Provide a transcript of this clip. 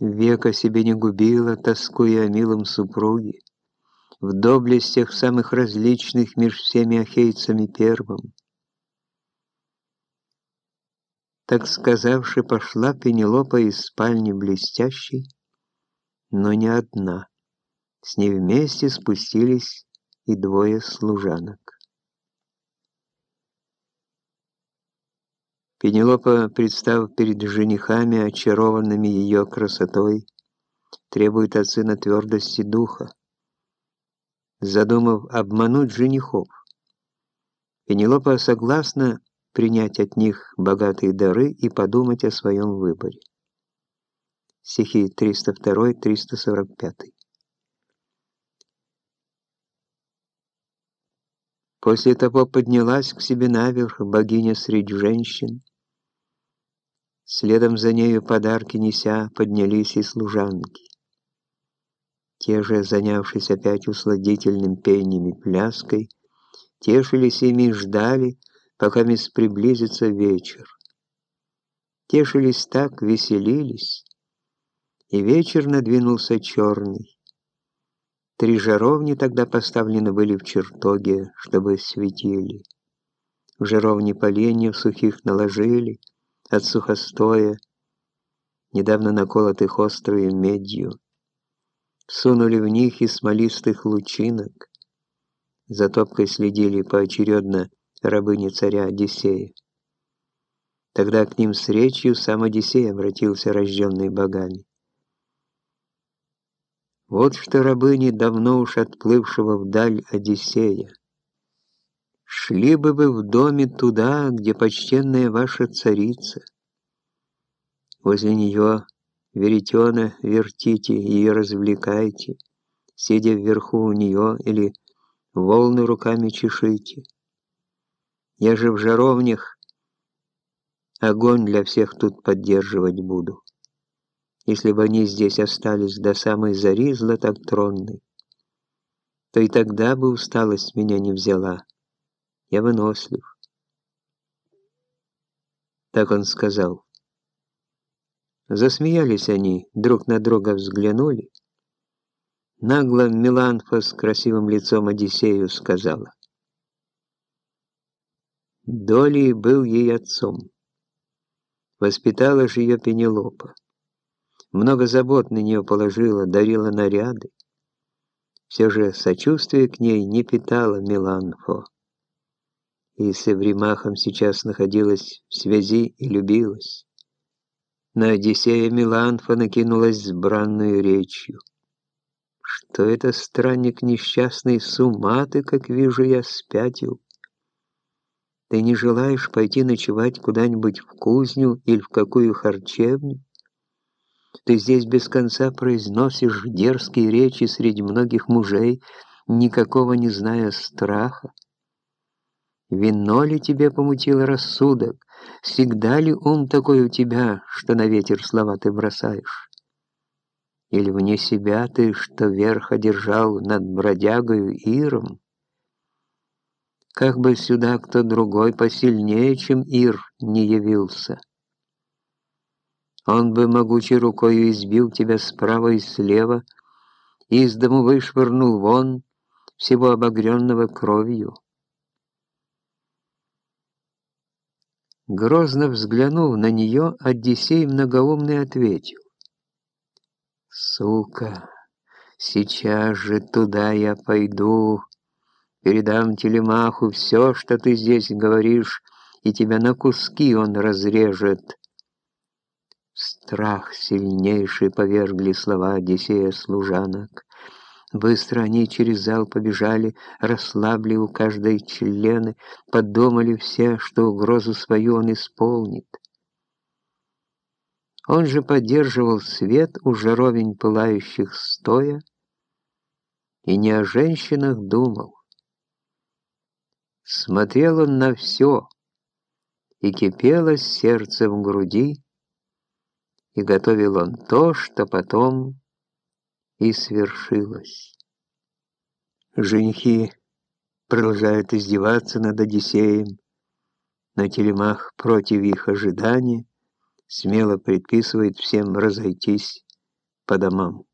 века себе не губила, тоскуя о милом супруге, в доблестях самых различных меж всеми ахейцами первым. Так сказавши, пошла Пенелопа из спальни блестящей, но не одна. С ней вместе спустились и двое служанок. Пенелопа, представ перед женихами, очарованными ее красотой, требует от сына твердости духа, задумав обмануть женихов. Пенелопа согласна принять от них богатые дары и подумать о своем выборе. Стихи 302-345. После того поднялась к себе наверх богиня среди женщин. Следом за нею подарки неся поднялись и служанки. Те же, занявшись опять усладительным пением и пляской, тешились ими и ждали, пока мисс приблизится вечер. Тешились так, веселились, и вечер надвинулся черный. Три жаровни тогда поставлены были в чертоге, чтобы светили. В жаровни поленьев сухих наложили, от сухостоя, недавно наколотых острую медью. Сунули в них и смолистых лучинок. За топкой следили поочередно рабыни царя Одиссея. Тогда к ним с речью сам Одиссей обратился, рожденный богами. Вот что рабыни давно уж отплывшего вдаль Одиссея. Шли бы вы в доме туда, где почтенная ваша царица. Возле нее веретена вертите, ее развлекайте, сидя вверху у нее или волны руками чешите. Я же в жаровнях огонь для всех тут поддерживать буду если бы они здесь остались до самой зари златотронной, то и тогда бы усталость меня не взяла. Я вынослив. Так он сказал. Засмеялись они, друг на друга взглянули. Нагло Миланфа с красивым лицом Одиссею сказала. Долей был ей отцом. Воспитала же ее Пенелопа много забот на нее положила, дарила наряды. Все же сочувствие к ней не питала Миланфо. И с Эвримахом сейчас находилась в связи и любилась. На Одиссея Миланфа накинулась с бранную речью. Что это странник несчастный, с ума ты, как вижу я, спятил. Ты не желаешь пойти ночевать куда-нибудь в кузню или в какую харчевню? Ты здесь без конца произносишь дерзкие речи среди многих мужей, никакого не зная страха. Вино ли тебе помутило рассудок? Всегда ли ум такой у тебя, что на ветер слова ты бросаешь? Или вне себя ты, что верх одержал над бродягою Иром? Как бы сюда кто другой посильнее, чем Ир, не явился?» Он бы могучей рукою избил тебя справа и слева, из дому вышвырнул вон, всего обогренного кровью. Грозно взглянув на нее, Одиссей многоумный ответил. «Сука, сейчас же туда я пойду, передам телемаху все, что ты здесь говоришь, и тебя на куски он разрежет». Страх сильнейший повергли слова Одиссея служанок. Быстро они через зал побежали, расслабли у каждой члены, подумали все, что угрозу свою он исполнит. Он же поддерживал свет у жаровень пылающих стоя и не о женщинах думал. Смотрел он на все, и кипело сердце в груди, и готовил он то, что потом и свершилось. Женихи продолжают издеваться над Одиссеем, но Телемах против их ожидания смело предписывает всем разойтись по домам.